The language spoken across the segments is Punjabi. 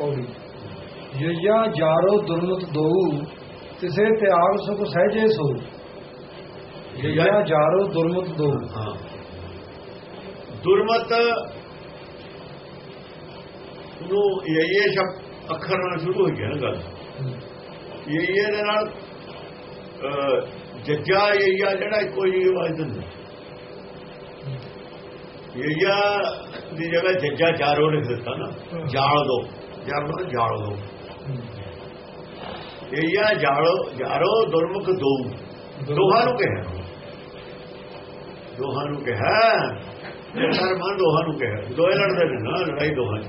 ਪੌੜੀ ਯਯਾ ਜਾਰੋ ਦੁਰਮਤ ਦੋਊ ਤਿਸੇ ਤਿਆਗ ਸੁਖ ਸਹਜੇ ਸੋ ਯਯਾ ਜਾਰੋ ਦੁਰਮਤ ਦੋਊ। ਹਾਂ। ਦੁਰਮਤ ਨੂੰ ਇਹ ਇਹ ਸ਼ਬ ਅੱਖਰ ਨਾਲ ਸ਼ੁਰੂ ਹੋ ਗਿਆ ਨਾ ਗੱਲ। ਇਹ ਇਹ ਦੇ ਨਾਲ ਜੱਜਾ ਆ ਜਿਹੜਾ ਕੋਈ ਆਵਾਜ਼ ਦਿੰਦਾ। ਦੀ ਜਗ੍ਹਾ ਜੱਜਾ ਚਾਰੋ ਲਿਖ ਦਿੱਤਾ ਨਾ। ਜਾਲ ਦੋ। ਜਾਲ ਦੋ। ਦੋ ਇਹ ਜਾਲੋ ਜਾਰੋ ਦੁਰਮੁਖ ਦੋ। ਦੋਹਾਂ ਨੂੰ ਕਿਹਾ। ਦੋਹਾਂ ਨੂੰ ਕਿਹਾ। ਇਹ ਦੋਹਾਂ ਨੂੰ ਕਿਹਾ। ਦੋਏ ਲੜਦੇ ਨੇ ਨਾ, ਲੜਾਈ ਦੋਹਾਂ ਚ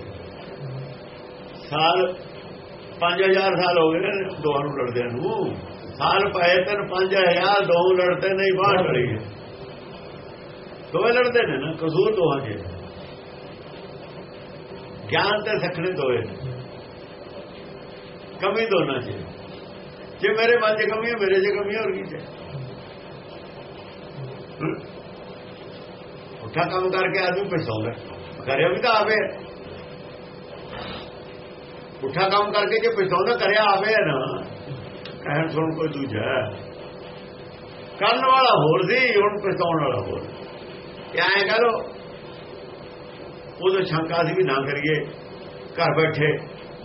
ਸਾਲ 5000 ਸਾਲ ਹੋ ਗਏ ਨੇ ਦੋਹਾਂ ਨੂੰ ਲੜਦਿਆਂ ਨੂੰ। ਸਾਲ ਪਏ ਤਨ 5000 ਦੋ ਲੜਦੇ ਨਹੀਂ ਬਾਹਰ ਲੜੀ ਹੈ ਦੋਏ ਲੜਦੇ ਨੇ ਨਾ, ਕਸੂਰ ਦੋਹਾਂ ਦੇ। ਗਿਆਨ ਤੇ ਸਖਣੇ ਦੋਏ ਨੇ। ਕਮੀ ਦੋਨਾਂ ਚ। ਜੇ ਮੇਰੇ ਮਨ 'ਚ ਕਮੀ ਹੈ ਮੇਰੇ 'ਚ ਕਮੀ ਹੋਰ ਕੀ ਹੈ ਉੱਠਾ ਕੰਮ ਕਰਕੇ ਆਦਮੀ ਪਛਤਾਉਂਦਾ ਕਰਿਆ ਵੀ ਤਾਂ ਆਵੇ। ਉੱਠਾ ਕੰਮ ਕਰਕੇ ਜੇ ਪਛਤਾਉਂਦਾ ਕਰਿਆ ਆਵੇ ਨਾ। ਕਹਿਣ ਸੁਣ ਕੋਈ ਦੂਜਾ ਕਰਨ ਵਾਲਾ ਹੋਰ ਸੀ, ਹੁਣ ਪਛਤਾਉਣ ਵਾਲਾ ਹੋਰ। ਕਿਆ ਹੈ ਕਰੋ ਉਦੋਂ ਸ਼ੰਕਾ ਸੀ ਵੀ ਨਾ ਕਰੀਏ। ਘਰ ਬੈਠੇ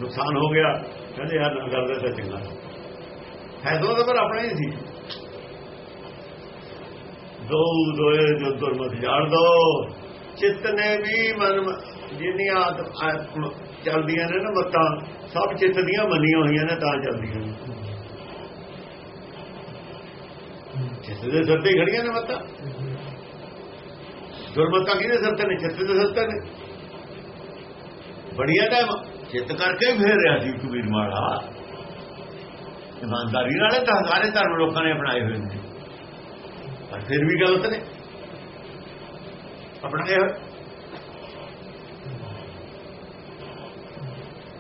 ਨੁਕਸਾਨ ਹੋ ਗਿਆ। ਕਹਿੰਦੇ ਯਾਰ ਨਾ ਕਰਦੇ ਤਾਂ ਚੰਗਾ। ਫੈਸਲਾ ਤਾਂ ਪਰ ਆਪਣਾ ਹੀ ਸੀ। ਦੋ ਦੋਏ ਜੋ ਦੁਰਮਤ ਜਾਣ ਦੋ। ਚਿੱਤ ਨੇ ਵੀ ਮਨ ਜਿੰਨੀਆਂ ਆਤਮ ਚੱਲਦੀਆਂ ਨੇ ਨਾ ਮਤਾਂ, ਸਭ ਚਿੱਤ ਦੀਆਂ ਮੰਨੀਆਂ ਹੋਈਆਂ ਨੇ, ਤਾਂ ਚੱਲਦੀਆਂ ਨੇ। ਚਿੱਤ ਦੇ ਸਿਰ ਤੇ ਖੜੀਆਂ ਨੇ ਮਤਾਂ। ਦੁਰਮਤਾਂ ਕਿਹਦੇ ਸਿਰ ਤੇ ਨੇ? ਚਿੱਤ ਦੇ ਸਿਰ ਤੇ ਨੇ। ਬੜੀਆਂ ਦਾ ਚਿੱਤ ਕਰਕੇ ਫੇਰ ਰਿਹਾ ਸੀ ਕਬੀਰ ਮਾਲਾ ਇਮਾਨਦਾਰੀ ਨਾਲ ਤਾਂ ਸਾਰੇ ਧਰਮ ਲੋਕਾਂ ਨੇ ਅਪਣਾਏ ਹੋਏ ਨੇ। ਪਰ ਫਿਰ ਵੀ ਗਲਤ ਨੇ। ਅਪਣਾਏ ਹੋਏ।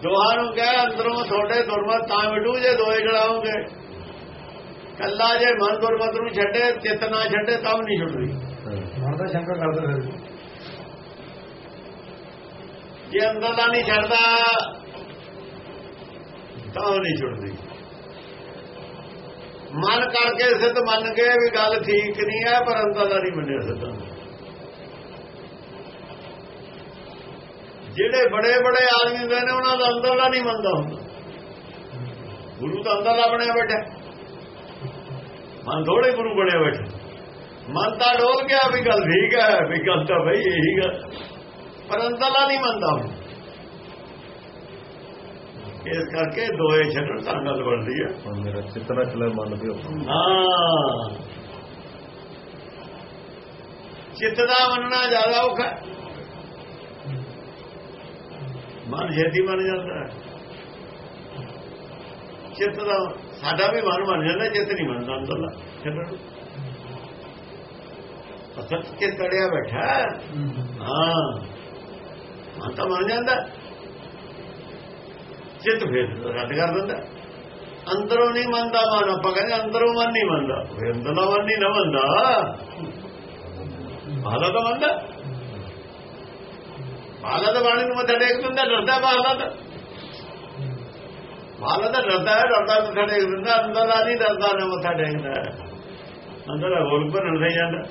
ਦੋਹਾਂ ਨੂੰ ਕਹਿ, ਅੰਦਰੋਂ ਤੁਹਾਡੇ ਦੁਰਮਤ ਤਾਂ ਮਿਟੂ ਜੇ ਦੋਏ ਜਲਾਉਂਗੇ। ਕੱਲਾ ਜੇ ਮਨ ਦੁਰਮਤ ਨੂੰ ਛੱਡੇ ਚਿੱਤ ਨਾ ਛੱਡੇ ਤਾਂ ਵੀ ਨਹੀਂ ਛੁੱਟਦੀ। ਮਨ ਦਾ ਸ਼ੰਕਾ ਕਰਦਾ ਫਿਰ। ਜੇ ਅੰਦਰ ਦਾ ਨਹੀਂ ਛੱਡਦਾ, ਤਾਂ ਉਹ ਨਹੀਂ ਛੁੱਟਦੀ। ਮਨ ਕਰਕੇ ਸਿੱਧ ਮੰਨ ਕੇ ਵੀ ਗੱਲ ਠੀਕ ਨਹੀਂ ਹੈ, ਪਰ ਅੰਦਰ ਦਾ ਨਹੀਂ ਮੰਨਿਆ ਸਿੱਧਾ। ਜਿਹੜੇ ਬੜੇ ਬੜੇ ਆਦਮੀ ਦੇ ਨੇ, ਉਹਨਾਂ ਦਾ ਅੰਦਰ ਦਾ ਨਹੀਂ ਮੰਨਦਾ ਹੁੰਦਾ। ਗੁਰੂ ਤਾਂ ਅੰਦਰ ਦਾ ਬਣਿਆ ਬੈਠਾ। ਮਨ ਥੋੜੇ ਗੁਰੂ ਬਣਿਆ ਬੈਠਾ। ਮਨ ਤਾਂ ਡੋਲ ਗਿਆ ਵੀ ਗੱਲ ਠੀਕ ਹੈ, ਵੀ ਗੱਲ ਤਾਂ ਬਈ ਇਹੀ ਗੱਲ। ਪਰ ਅੰਦਰਲਾ ਨਹੀਂ ਮੰਨਦਾ ਹੁਣ ਇਸ ਕਰਕੇ ਦੋਏ ਛੱਡਣ ਤਾਂ ਗੱਲ ਬਣਦੀ ਹੈ ਹੁਣ ਮੇਰਾ ਚਿੱਤ ਨਾ ਚਲੇ ਮਨ ਹੋਊ। ਹਾਂ ਚਿੱਤ ਦਾ ਮੰਨਣਾ ਜ਼ਿਆਦਾ ਔਖਾ। ਮਨ ਛੇਤੀ ਮੰਨ ਜਾਂਦਾ ਹੈ ਚਿੱਤ ਦਾ ਸਾਡਾ ਵੀ ਮਨ ਮੰਨ ਜਾਂਦਾ ਚਿੱਤ ਨਹੀਂ ਮੰਨਦਾ ਅੰਦਰਲਾ ਛੱਡਣ। ਅਸਲ ਚ ਤੜਿਆ ਬੈਠਾ ਹੈ। ਹਾਂ ਮਨ ਤਾਂ ਮੰਨ ਜਾਂਦਾ। ਚਿੱਤ ਫਿਰ ਰੱਦ ਕਰ ਦਿੰਦਾ। ਅੰਦਰੋਂ ਨਹੀਂ ਮੰਨਦਾ ਮਨ, ਆਪਾਂ ਕਹਿੰਦੇ ਅੰਦਰੋਂ ਮਨ ਨਹੀਂ ਮੰਨਦਾ। ਫਿਰ ਅੰਦਰਲਾ ਮਨ ਨਹੀਂ ਨਾ ਮੰਨਦਾ। ਬਾਹਲਾ ਤਾਂ ਮੰਨਦਾ। ਬਾਹਲਾ ਤਾਂ ਬਾਣੀ ਨੂੰ ਮੱਥਾ ਟੇਕ ਦਿੰਦਾ, ਡਰਦਾ ਬਾਹਲਾ ਤਾਂ। ਬਾਹਲਾ ਤਾਂ ਡਰਦਾ ਹੈ, ਡਰਦਾ ਮੱਥਾ ਟੇਕ ਦਿੰਦਾ ਅੰਦਰਲਾ ਨਹੀਂ ਡਰਦਾ, ਨਾ ਮੱਥਾ ਟੇਕਦਾ। ਅੰਦਰਲਾ ਹੋਰ ਭਰਨ ਨਹੀਂ ਜਾਂਦਾ।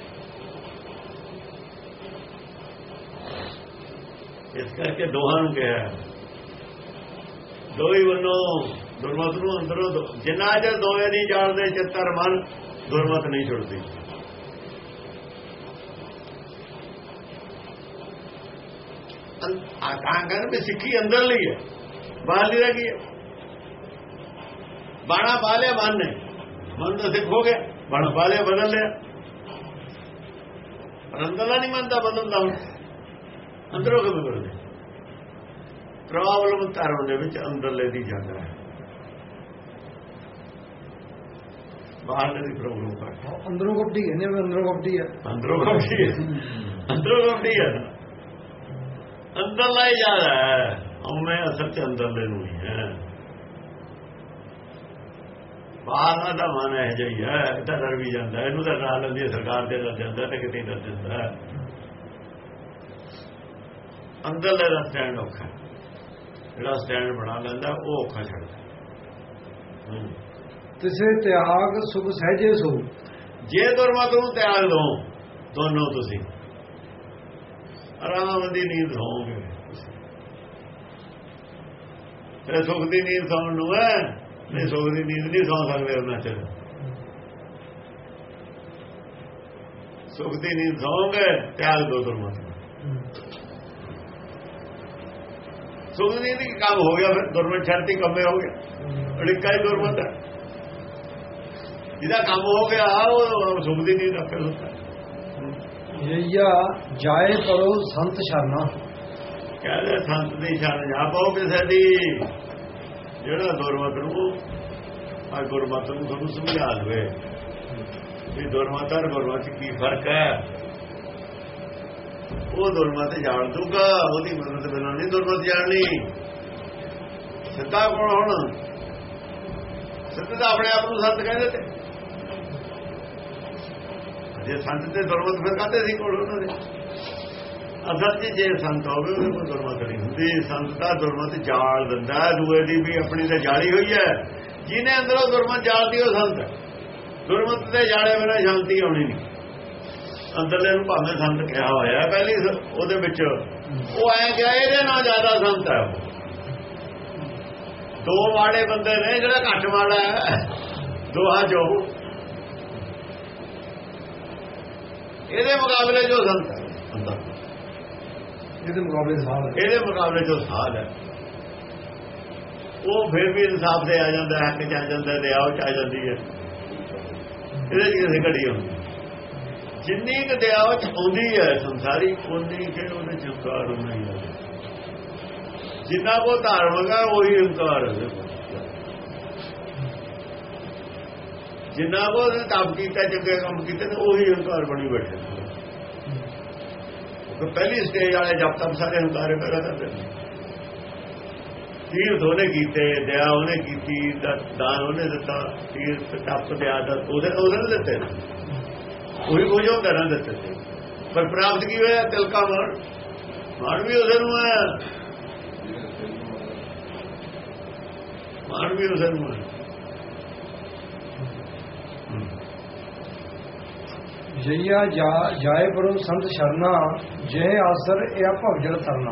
ਇਸ ਕਰਕੇ ਦੋਹਾਂ ਨੂੰ ਕਿਹਾ ਦੋਈ ਵੱਲੋਂ ਦੁਰਮਤ ਨੂੰ ਅੰਦਰੋਂ ਜਿੰਨਾ ਚਿਰ ਦੋਵੇਂ ਨਹੀਂ ਜਾਣਦੇ, ਚਿੱਤਰ ਮਨ ਦੁਰਮਤ ਨਹੀਂ ਛੁੱਟਦੀ ਆ ਤਾਂ ਵੀ ਸਿੱਖੀ ਅੰਦਰ ਲਈ ਹੈ। ਬਾਹਰ ਲਈ ਕੀ ਹੈ? ਬਾਣਾ ਪਾ ਲਿਆ, ਮਨ ਨੇ। ਮਨ ਤਾਂ ਸਿੱਖ ਹੋ ਗਿਆ। ਬਾਣਾ ਪਾ ਲਿਆ, ਬਦਲ ਲਿਆ। ਪਰ ਅੰਦਰਲਾ ਨਹੀਂ ਮੰਨਦਾ, ਬਦਲਦਾ ਹੁਣ। ਅੰਦਰੋਂ ਕਿਵੇਂ ਬਦਲੇ ਪ੍ਰੋਬਲਮ ਧਰਮ ਦੇ ਵਿੱਚ ਅੰਦਰਲੇ ਦੀ ਜਾਂਦਾ ਹੈ। ਬਾਹਰਲੇ ਦੀ ਪ੍ਰੋਬਲਮ ਘੱਟ ਅੰਦਰੋਂ ਕੱਢੀ ਕਹਿੰਦੇ ਵੀ ਅੰਦਰੋਂ ਕੱਢੀ ਹੈ ਅੰਦਰੋਂ ਕੱਢੀ ਹੈ ਅੰਦਰੋਂ ਕੱਢੀ ਹੈ ਅੰਦਰਲਾ ਹੀ ਜ਼ਿਆਦਾ ਹੈ। ਹਉਮੈ ਅਸਲ ਚ ਅੰਦਰਲੇ ਨੂੰ ਹੀ ਹੈ। ਬਾਹਰਲਾ ਦਾ ਮਨ ਹੈ ਜਿਹੀ ਹੈ ਇਹ ਤਾਂ ਡਰ ਵੀ ਜਾਂਦਾ ਹੈ, ਇਹਨੂੰ ਤਾਂ ਡਰਾ ਲੈਂਦੀ ਹੈ ਸਰਕਾਰ ਤੇ ਡਰ ਜਾਂਦਾ ਤੇ ਕਿਤੇ ਡਰ ਜਾਂਦਾ ਹੈ। ਅੰਦਰਲੇ ਦਾ ਸਟੈਂਡ ਔਖਾ ਹੈ। ਜਿਹੜਾ ਸਟੈਂਡ ਬਣਾ ਲੈਂਦਾ ਉਹ ਔਖਾ ਛੱਡਦਾ। ਤਿਸੇ ਤਿਆਗ ਸੁਖ ਸਹਜੇ ਸੋ। ਜੇ ਦੁਰਮਤ ਨੂੰ ਤਿਆਗ ਦੋ ਦੋਨੋਂ ਤੁਸੀਂ। ਆਰਾਮ ਦੀ ਨੀਂਦ ਸੌਂਗੇ ਤੇ ਸੁਖ ਦੀ ਨੀਂਦ ਸੌਣ ਨੂੰ ਹੈ ਨਹੀਂ ਸੁਖ ਦੀ ਨੀਂਦ ਨਹੀਂ ਸੌਂ ਸਕਦੇ ਉਹਨਾਂ ਚ ਸੁਖ ਦੀ ਨੀਂਦ ਸੌਂਗੇ ਤਿਆਗ ਦੋ ਦੁਰਮਤ ਸੁਖ ਦੀ ਕੰਮ ਹੋ ਗਿਆ ਫਿਰ ਦੁਰਮਤ ਛੱਡਤੀ ਕੰਮੇ ਹੋ ਗਿਆ। ਅੜਿੱਕਾ ਹੀ ਦੁਰਮਤ ਹੈ। ਜਿਹਦਾ ਕੰਮ ਹੋ ਗਿਆ ਉਹ ਸੁਖ ਦੀ ਆਪੇ ਹੁੰਦਾ ਯਈਆ ਜਾਏ ਕਰੋ ਸੰਤ ਸ਼ਰਨਾ। ਕਹਿੰਦੇ ਸੰਤ ਦੀ ਸ਼ਰਨ ਜਾ ਪਾਓ ਕਿਸੇ ਦੀ। ਜਿਹੜਾ ਦੁਰਮਤ ਨੂੰ ਆ ਗੁਰਮਤ ਨੂੰ ਤੁਹਾਨੂੰ ਸਮਝਾ ਦੇਵੇ। ਵੀ ਦੁਰਮਤ ਔਰ ਗੁਰਮਤ ਕੀ ਫ਼ਰਕ ਹੈ? ਉਹ ਦੁਰਮਤ ਜਾਣ ਦੂਗਾ ਉਹਦੀ ਮਦਦ ਬਿਨਾਂ ਨਹੀਂ ਦੁਰਮਤ ਜਾਣਨੀ ਸਿੱਧਾ ਕੋਣ ਹੁਣ। ਸਿੱਧਾ ਤਾਂ ਆਪਣੇ ਆਪ ਨੂੰ ਸੰਤ ਕਹਿੰਦੇ ਤੇ। ਜੇ ਸੰਤ ਤੇ ਦੁਰਮਤ ਫਿਰ ਕਾਹਤੇ ਸੀ ਕੋਲ ਉਹਨਾਂ ਦੇ? ਅਸਲ 'ਚ ਜੇ ਸੰਤ ਹੋਵੇ, ਉਹਦੇ ਕੋਲ ਦੁਰਮਤ ਨਹੀਂ ਹੁੰਦੀ। ਸੰਤ ਦਾ ਦੁਰਮਤ ਜਾਲ ਦਿੰਦਾ ਦੂਏ ਦੀ ਵੀ ਆਪਣੀ ਤੇ ਜਾਲੀ ਹੋਈ ਹੈ। ਜਿਹਨੇ ਅੰਦਰੋਂ ਦੁਰਮਤ ਜਾਲਦੀ ਉਹ ਸੰਤ ਦੁਰਮਤ ਤੇ ਜਾਲੇ ਬਿਨਾਂ ਸ਼ਾਂਤੀ ਆਉਣੀ ਨਹੀਂ। ਅੰਦਰਲੇ ਨੂੰ ਭਾਵੇਂ ਸੰਤ ਕਿਹਾ ਹੋਇਆ ਹੈ, ਪਹਿਲੀ ਉਹਦੇ ਵਿੱਚ ਉਹ ਐ ਕਿ ਇਹਦੇ ਨਾਲ ਜ਼ਿਆਦਾ ਸੰਤ ਹੈ। ਦੋ ਮਾੜੇ ਬੰਦੇ ਨੇ ਜਿਹੜਾ ਘੱਟ ਮਾੜਾ ਹੈ ਦੋਹਾਂ ਚੋਂ। ਇਹਦੇ ਮੁਕਾਬਲੇ ਜੋ ਸੰਤ ਹੈ। ਇਹਦੇ ਮੁਕਾਬਲੇ ਸਾਹ ਇਹਦੇ ਮੁਕਾਬਲੇ ਜੋ ਸਾਧ ਹੈ। ਉਹ ਫਿਰ ਵੀ ਇਨਸਾਫ ਦੇ ਆ ਜਾਂਦਾ ਹੈ ਕਿ ਆ ਜਾਂਦਾ ਹੈ ਦਇਆ ਚ ਆ ਜਾਂਦੀ ਹੈ। ਇਹਦੇ ਚ ਕਿਸੇ ਘੜੀ ਹੁੰਦੀ ਜਿੰਨੀ ਕੁ ਦਇਆ ਚ ਆਉਂਦੀ ਹੈ ਸੰਸਾਰੀ ਉਨੀ ਕਿ ਉਹਦੇ ਚ ਹੰਕਾਰ ਹੈ ਜਿੰਨਾ ਕੋ ਧਾਰਮਿਕ ਹੈ ਉਹੀ ਹੰਕਾਰ ਹੈ ਜਿੰਨਾ ਕੋ ਤਪ ਕੀਤਾ, ਚੰਗੇ ਕੰਮ ਕੀਤੇ ਨੇ ਉਹੀ ਹੰਕਾਰ ਬਣੀ ਬੈਠੇ। ਕਿ ਪਹਿਲੀ ਸਟੇਜ ਵਾਲੇ ਜਦ ਤੱਕ ਸਾਰੇ ਹੰਕਾਰ ਪੈਦਾ ਕਰਦੇ ਨੇ। ਤੀਰਥ ਉਹਨੇ ਕੀਤੇ, ਦਇਆ ਉਹਨੇ ਕੀਤੀ ਦਾਨ ਉਹਨੇ ਦਿੱਤਾ, ਤੀਰਥ, ਤਪ ਦਿਆ ਦਾ, ਉਹਦੇ ਉਹਦੇ ਨੇ ਦਿੱਤੇ ਨੇ। ਉਹੀ ਕੁਝ ਹੁੰਦਾ ਨਾ ਦਿੱਤੇ। ਪਰ ਪ੍ਰਾਪਤ ਕੀ ਹੋਇਆ? ਤਿਲਕਾ ਮਾਰ। ਮਾਰ ਵੀ ਉਸੇ ਨੂੰ ਹੈ। ਮਾਰ ਵੀ ਉਸੇ ਨੂੰ ਹੈ। ਹਮ। ਯਈਆ ਜਾ- ਜਾਏ ਕਰੋ ਸੰਤ ਸ਼ਰਨਾ ਜੇ ਆਸਰ ਇਹ ਭਵਜਲ ਤਰਨਾ।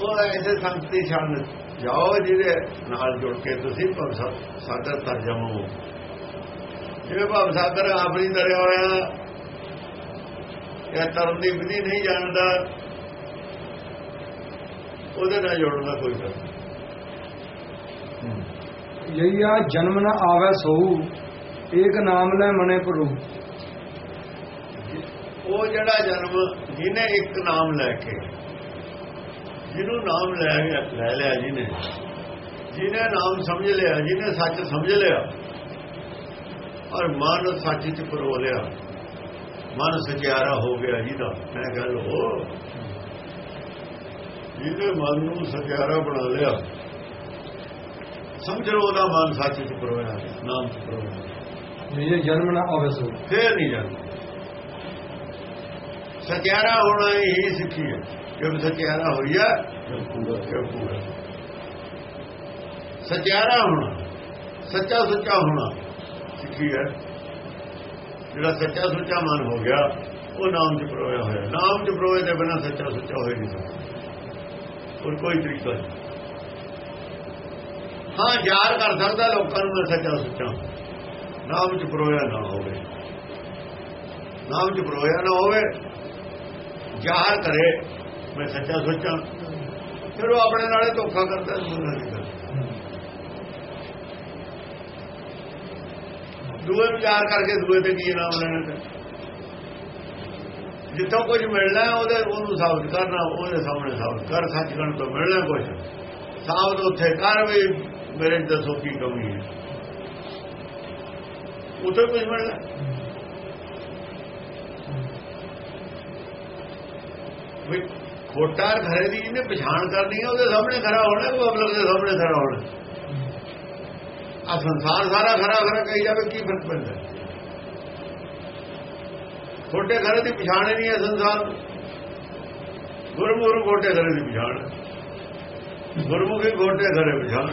ਉਹ ਐਸੇ ਸੰਤ ਦੀ ਸ਼ਰਨ ਜਾਓ ਜਿਹਦੇ ਨਾਲ ਜੁੜ ਕੇ ਤੁਸੀਂ ਭਵ ਸਾ- ਸਾਗਰ ਤਰਜਮਾ ਹੋ ਜਿਵੇਂ ਭਵ ਸਾਗਰ ਆਪਣੀ ਤਰਿਆ ਹੋਇਆ ਇਹ ਤਰਨ ਦੀ ਵਿਧੀ ਨਹੀਂ ਜਾਣਦਾ ਉਹਦੇ ਨਾਲ ਜੁੜਨ ਕੋਈ ਨਹੀਂ। ਯਈਆ ਜਨਮ ਨ ਆਵੇ ਸੋਊ ਏਕ ਨਾਮ ਲੈ ਮਨੇ ਪ੍ਰਭੂ ਉਹ ਜਿਹੜਾ ਜਨਮ ਜਿਹਨੇ ਇੱਕ ਨਾਮ ਲੈ ਕੇ ਜਿਹਨੂੰ ਨਾਮ ਲੈ ਲੈ ਲਿਆ ਜਿਹਨੇ ਜਿਹਨੇ ਨਾਮ ਸਮਝ ਲਿਆ ਜਿਹਨੇ ਸੱਚ ਸਮਝ ਲਿਆ ਔਰ ਮਨ ਸੱਚ ਚ ਪਰੋ ਲਿਆ। ਮਨ ਸਚਿਆਰਾ ਹੋ ਗਿਆ ਜਿਹਦਾ ਮੈਂ ਗੱਲ ਹੋ ਜਿਹਨੇ ਮਨ ਨੂੰ ਸਚਿਆਰਾ ਬਣਾ ਲਿਆ ਸਮਝ ਲਓ ਉਹਦਾ ਮਨ ਸੱਚ ਚ ਪਰੋਇਆ ਨਾਮ ਚ ਪਰੋਇਆ ਯਈਆ ਜਨਮ ਨ ਆਵੇ ਸੋਊ ਫੇਰ ਨਹੀਂ ਜਾਂਦਾ ਸਚਿਆਰਾ ਹੋਣਾ ਹੀ ਸਿੱਖੀ ਹੈ। ਜਦ ਸਚਿਆਰਾ ਹੋਈਆ ਸਚਿਆਰਾ ਹੋਣਾ ਸੱਚਾ ਸੁੱਚਾ ਹੋਣਾ। ਸਿੱਖੀ ਹੈ। ਜਿਹੜਾ ਸੱਚਾ ਸੁੱਚਾ ਮਨ ਹੋ ਗਿਆ, ਉਹ ਨਾਮ ਚ ਪਰੋਇਆ ਹੋਇਆ। ਨਾਮ ਚ ਪਰੋਏ ਦੇ ਬਿਨਾ ਸੱਚਾ ਸੁੱਚਾ ਹੋਏ ਨਹੀਂ। ਸਕਦਾ ਹੋਰ ਕੋਈ ਤਰੀਕਾ ਨਹੀਂ। ਹਾਂ, ਯਾਰ ਕਰ ਸਕਦਾ ਲੋਕਾਂ ਨੂੰ ਮੈਂ ਸੱਚਾ ਸੁੱਚਾ। ਨਾਮ ਚ ਪਰੋਇਆ ਨਾ ਹੋਵੇ। ਨਾਮ ਚ ਪਰੋਇਆ ਨਾ ਹੋਵੇ। ਜ਼ਾਹਰ ਕਰੇ, ਮੈਂ ਸੱਚਾ ਸੋਚਾਂ। ਫਿਰ ਉਹ ਆਪਣੇ ਨਾਲੇ ਧੋਖਾ ਕਰਦਾ ਦੂਜਾ ਨਹੀਂ ਕਰਦਾ। ਦੂਏ ਵਿਚਾਰ ਕਰਕੇ ਦੂਏ ਤੇ ਕੀ ਨਾਮ ਲੈਣਾ ਤੇ? ਜਿੱਥੋਂ ਕੁਝ ਮਿਲਣਾ, ਉਹਦੇ ਉਹਨੂੰ ਸਾਬਤ ਕਰਨਾ, ਉਹਦੇ ਸਾਹਮਣੇ ਸਾਬਤ ਕਰ, ਸੱਚਖੰਡ ਤੋਂ ਮਿਲਣਾ ਕੁਝ। ਸਾਬਤ ਉੱਥੇ ਕਰ ਵੀ ਮੇਰੇ ਦੱਸੋ ਕੀ ਕਮੀ ਹੈ। ਉੱਥੇ ਕੁਝ ਮਿਲਣਾ। ਵੀ ਖੋਟਾ ਘਰੇ ਦੀ ਜਿਹਨੇ ਪਛਾਣ ਕਰਨੀ ਹੈ, ਉਹਦੇ ਸਾਹਮਣੇ ਖੜਾ ਹੋਣਾ ਉਹ ਅਗਲੇ ਦੇ ਸਾਹਮਣੇ ਖੜਾ ਹੋਣਾ ਆ ਸੰਸਾਰ ਸਾਰਾ ਖਰਾ ਖਰਾ ਕਹੀ ਜਾਵੇ ਕੀ ਫ਼ਰਕ ਪੈਂਦਾ? ਖੋਟੇ ਘਰੇ ਦੀ ਪਛਾਣ ਨਹੀਂ ਹੈ ਸੰਸਾਰ ਗੁਰਮੁਖ ਗੁਰਮੁਖਰ ਖੋਟੇ ਘਰੇ ਦੀ ਪਛਾਣ। ਗੁਰਮੁਖੀ ਘੋਟੇ ਘਰੇ ਪਛਾਣ।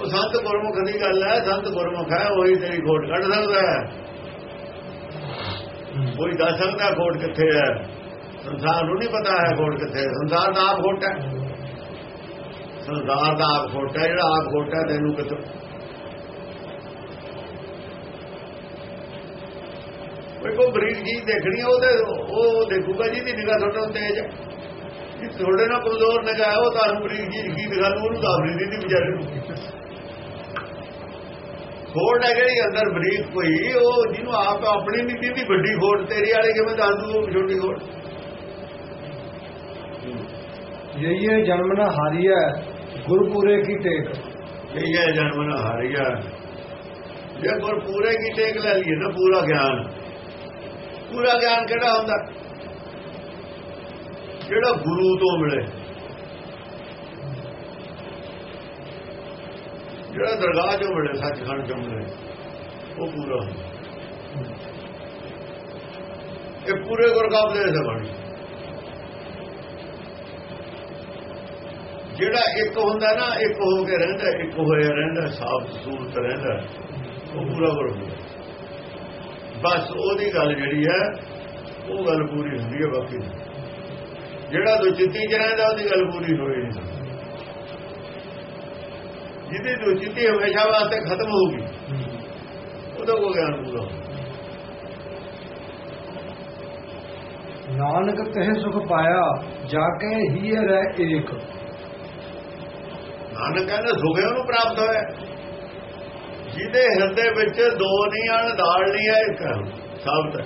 ਉਹ ਸੰਤ ਗੁਰਮੁਖ ਦੀ ਗੱਲ ਹੈ, ਸੰਤ ਗੁਰਮੁਖ ਹੈ, ਉਹੀ ਤੇਰੀ ਖੋਟ ਕੱਢ ਸਕਦਾ ਹੈ। ਕੋਈ ਦੱਸ ਸਕਦਾ ਘੋਟ ਕਿੱਥੇ ਹੈ? ਸੰਸਾਰ ਨੂੰ ਨਹੀਂ ਪਤਾ ਹੈ ਘੋਟ ਕਿੱਥੇ ਹੈ। ਸੰਸਾਰ ਦਾ ਆਪ ਘੋਟ ਹੈ। ਸੰਸਾਰ ਦਾ ਆਪ ਖੋਟਾ ਜਿਹੜਾ ਆਪ ਘੋਟ ਹੈ, ਤੈਨੂੰ ਕਿੱਥੋਂ? ਕੋਈ ਕੋ ਬਰੀਕ ਚੀਜ਼ ਦੇਖਣੀ ਹੈ ਉਹਦੇ ਉਹ ਦੇਖੂਗਾ ਜਿਹਦੀ ਨਿਗਾਹ ਤੁਹਾਡੇ ਤੋਂ ਤੇਜ਼ ਹੈ ਜੇ। ਤੁਹਾਡੇ ਨਾਲ ਕਮਜ਼ੋਰ ਨਿਗਾਹ ਹੈ ਉਹ ਤੁਹਾਨੂੰ ਬਰੀਕ ਜੀ ਕੀ ਦਿਖਾ ਦੂ ਉਹਨੂੰ ਦਾਬਰੀ ਦੀ ਵਿਚਾਰੇ ਨੂੰ ਖੋੜ ਹੈ ਜਿਹੜੀ ਅੰਦਰ ਬਰੀਕ ਕੋਈ ਉਹ ਜਿਹਨੂੰ ਆਪ ਆਪਣੀ ਨੀਤੀ ਦੀ ਵੱਡੀ ਖੋੜ ਤੇਰੀ ਵਾਲੇ ਕਿਵੇਂ ਦੱਸ ਦੂ ਉਹ ਛੋਟੀ ਖੋੜ ਯਹੀਏ ਜਨਮ ਹੈ। ਹਾਰੀਐ ਗੁਰਪੂਰੇ ਕੀ ਟੇਕ? ਇਹ ਹੈ ਜਨਮ ਨਾ ਹਾਰਿਆ। ਜੇ ਗੁਰ ਪੂਰੇ ਕੀ ਟੇਕ ਲੈ ਲਈਏ ਨਾ, ਪੂਰਾ ਗਿਆਨ। ਪੂਰਾ ਗਿਆਨ ਕਿਹੜਾ ਹੁੰਦਾ? ਜਿਹੜਾ ਗੁਰੂ ਤੋਂ ਮਿਲੇ। ਜਿਹੜਾ ਦਰਗਾਹ ਚੋਂ ਮਿਲੇ, ਸੱਚਖੰਡ ਚੋਂ ਮਿਲੇ, ਉਹ ਪੂਰਾ ਹੁੰਦਾ। ਇਹ ਪੂਰੇ ਗੁਰਗਾਬ ਦੇ ਸਬਣੀ ਜਿਹੜਾ ਇੱਕ ਹੁੰਦਾ ਨਾ, ਇੱਕ ਹੋ ਕੇ ਰਹਿੰਦਾ, ਇੱਕ ਹੋਇਆ ਰਹਿੰਦਾ, ਸਾਫ਼ ਸੂਰਤ ਰਹਿੰਦਾ, ਉਹ ਪੂਰਾ ਗੁਰੂ ਬਸ ਉਹਦੀ ਗੱਲ ਜਿਹੜੀ ਹੈ, ਉਹ ਗੱਲ ਪੂਰੀ ਹੁੰਦੀ ਹੈ, ਬਾਕੀ ਜਿਹੜਾ ਦੁਚਿੱਤੀ ਚ ਰਹਿੰਦਾ, ਉਹਦੀ ਗੱਲ ਪੂਰੀ ਹੋਈ ਨਹੀਂ। ਜਿਹਦੀ ਦੁਚਿੱਤੀ ਹਮੇਸ਼ਾ ਵਾਸਤੇ ਖਤਮ ਹੋਊਗੀ, ਉਹਦਾ ਕੋਈ ਗਿਆਨ ਪੂਰਾ ਨਾਨਕ ਤਹਿ ਸੁਖ ਪਾਇਆ ਜਾ ਕੇ ਹੀ ਰਹਿ ਏਕ। ਨਾਨਕ ਕਹਿੰਦੇ ਸੁਖੇ ਉਹਨੂੰ ਪ੍ਰਾਪਤ ਹੋਇਆ ਜਿਹਦੇ ਹਿਰਦੇ ਵਿੱਚ ਦੋ ਨਹੀਂ ਹਨ ਦਾਲ ਨਹੀਂ ਹੈ, ਇੱਕ ਹੈ।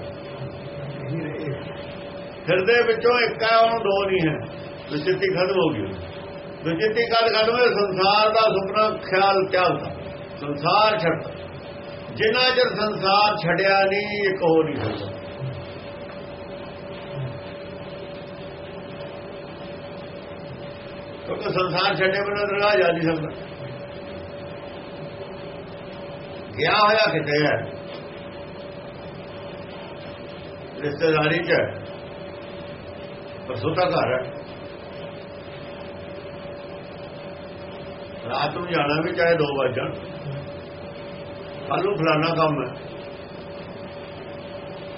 ਹਿਰਦੇ ਵਿੱਚੋਂ ਇੱਕ ਹੈ, ਉਹਨੂੰ ਦੋ ਨਹੀਂ ਹੈ। ਦੁਚਿੱਤੀ ਖਤਮ ਹੋ ਗਈ ਦੁਚਿੱਤੀ ਕਦ ਖਤਮ ਹੋਏ ਸੰਸਾਰ ਦਾ ਸੁਪਨਾ ਖਿਆਲ ਚੱਲਦਾ। ਸੰਸਾਰ ਛੱਡ ਜਿੰਨਾ ਚਿਰ ਸੰਸਾਰ ਛੱਡਿਆ ਨਹੀਂ, ਇੱਕ ਹੋ ਨਹੀਂ ਸਕਦਾ ਕਿਉਂਕਿ ਸੰਸਾਰ ਛੱਡੇ ਬਿਨਾਂ ਦਰਗਾਹ ਜਾ ਨਹੀਂ ਸਕਦਾ। ਗਿਆ ਹੋਇਆ ਕਿਤੇ ਹੈ? ਰਿਸ਼ਤੇਦਾਰੀ ਚ। ਹੈ ਪਰ ਸੁੱਤਾ ਘਰ ਹੈ। ਰਾਤ ਨੂੰ ਜਾਣਾ ਵੀ ਚਾਹੇ 2 ਵਜੇ ਜਾਣ। ਕੱਲ ਨੂੰ ਫਲਾਣਾ ਕੰਮ ਹੈ।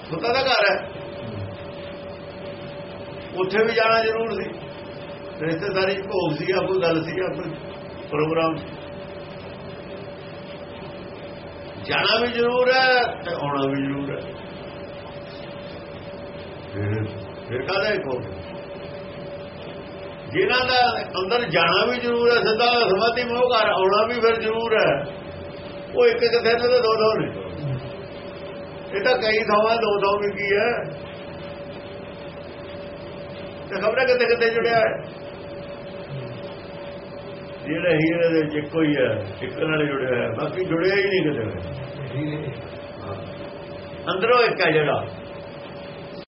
ਸੁੱਤਾ ਦਾ ਘਰ ਹੈ। ਉੱਥੇ ਵੀ ਜਾਣਾ ਜ਼ਰੂਰ ਸੀ। ਰਿਸ਼ਤੇਦਾਰੀ ਚ ਭੋਗ ਸੀ ਆ ਕੋਈ ਗੱਲ ਸੀ ਆ ਕੋਈ ਪ੍ਰੋਗਰਾਮ ਜਾਣਾ ਵੀ ਜ਼ਰੂਰ ਹੈ ਤੇ ਆਉਣਾ ਵੀ ਜ਼ਰੂਰ ਹੈ। ਫਿਰ? ਫਿਰ ਕਾਹਦਾ ਇੱਕ ਹੋ ਜਿਨ੍ਹਾਂ ਦਾ ਅੰਦਰ ਜਾਣਾ ਵੀ ਜ਼ਰੂਰ ਹੈ ਸਿੱਧਾ ਸਮਾਧੀ ਮੋਹ ਘਰ ਆਉਣਾ ਵੀ ਫਿਰ ਜ਼ਰੂਰ ਹੈ। ਉਹ ਇੱਕ ਕਿਥੇ ਨੇ ਤੇ ਦੋ ਦੋ ਨੇ। ਇਹ ਤਾਂ ਕਈ ਥਾਵਾਂ ਦੋ ਦੋ ਵੀ ਕੀ ਹੈ। ਤੇ ਖਬਰਾਂ ਕਿਤੇ ਕਿਤੇ ਜੁੜਿਆ ਹੈ? ਜਿਹੜਾ ਹੀਰੇ ਦੇ ਵਿੱਚ ਇੱਕੋ ਹੀ ਹੈ ਇੱਕ ਨਾਲ ਜੁੜਿਆ ਹੈ ਬਾਕੀ ਜੁੜਿਆ ਹੀ ਨਹੀਂ ਕਿਤੇ। ਅੰਦਰੋਂ ਇੱਕ ਹੈ ਜਿਹੜਾ।